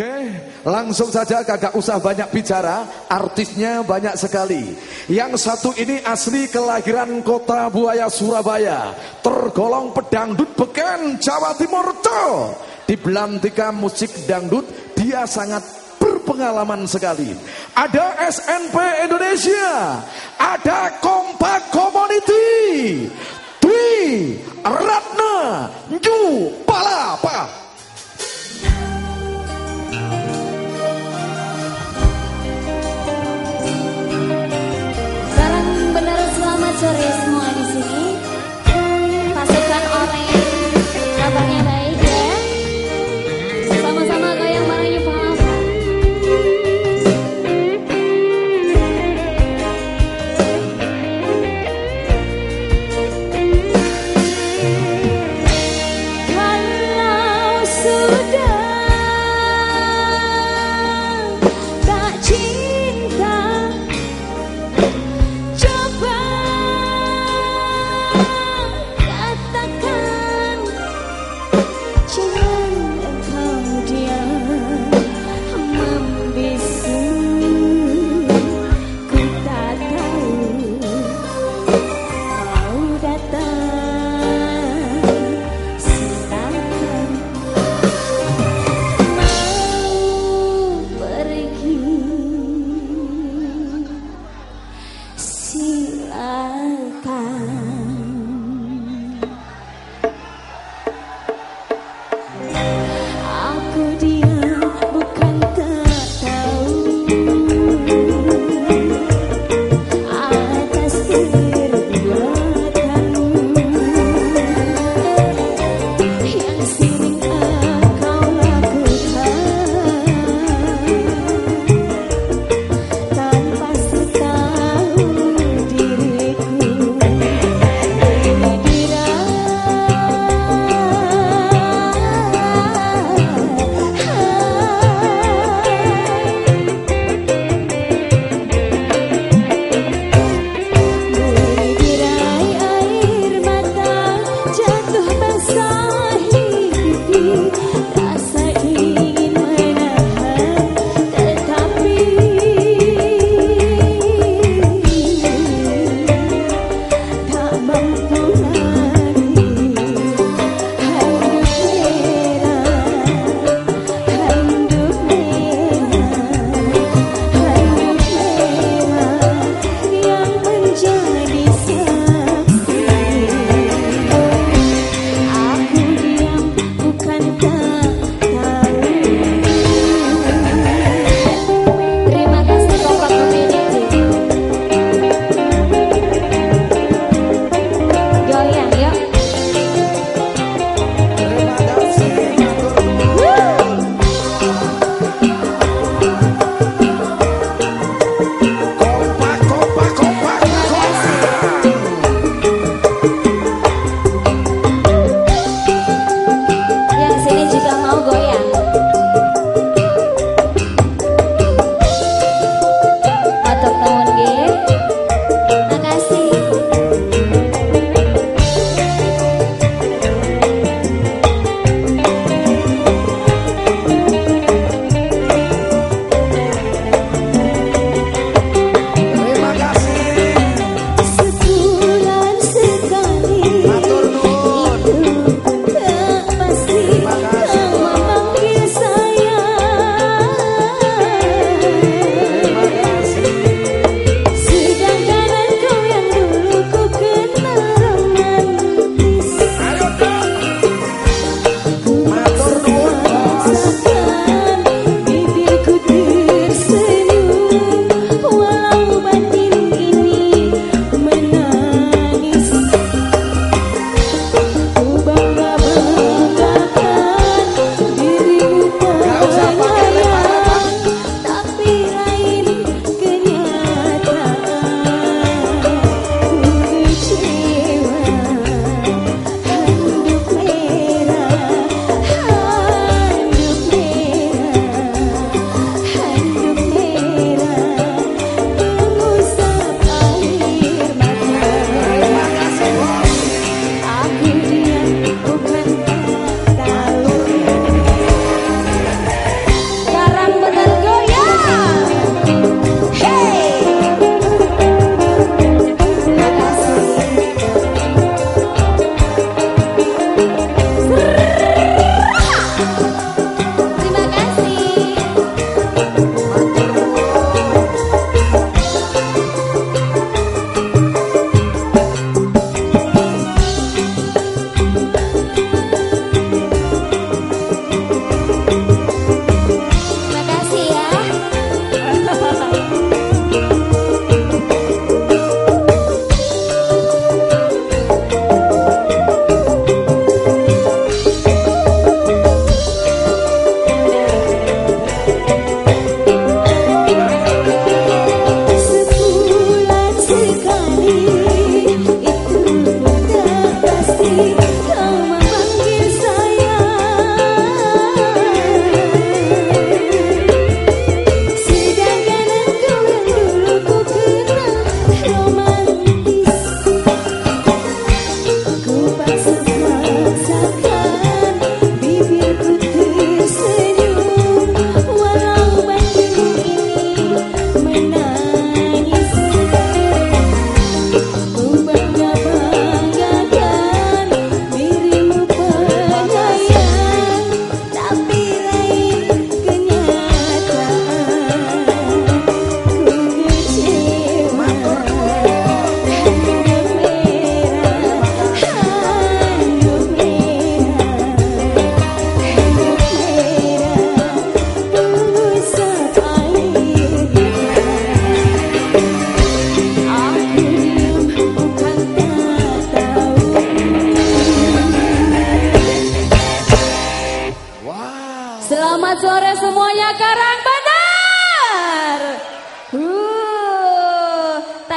Oke, langsung saja kagak usah banyak bicara, artisnya banyak sekali. Yang satu ini asli kelahiran kota Buaya Surabaya, tergolong pedangdut beken Jawa Timur tuh. Di belantika musik dangdut, dia sangat berpengalaman sekali. Ada SNP Indonesia, ada Kompak Community, Dwi Ratna Ju Palapa. 起来看。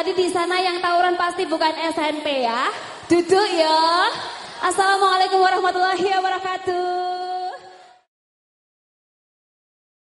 Tadi di sana yang tawuran pasti bukan SNP ya. Duduk ya. Assalamualaikum warahmatullahi wabarakatuh.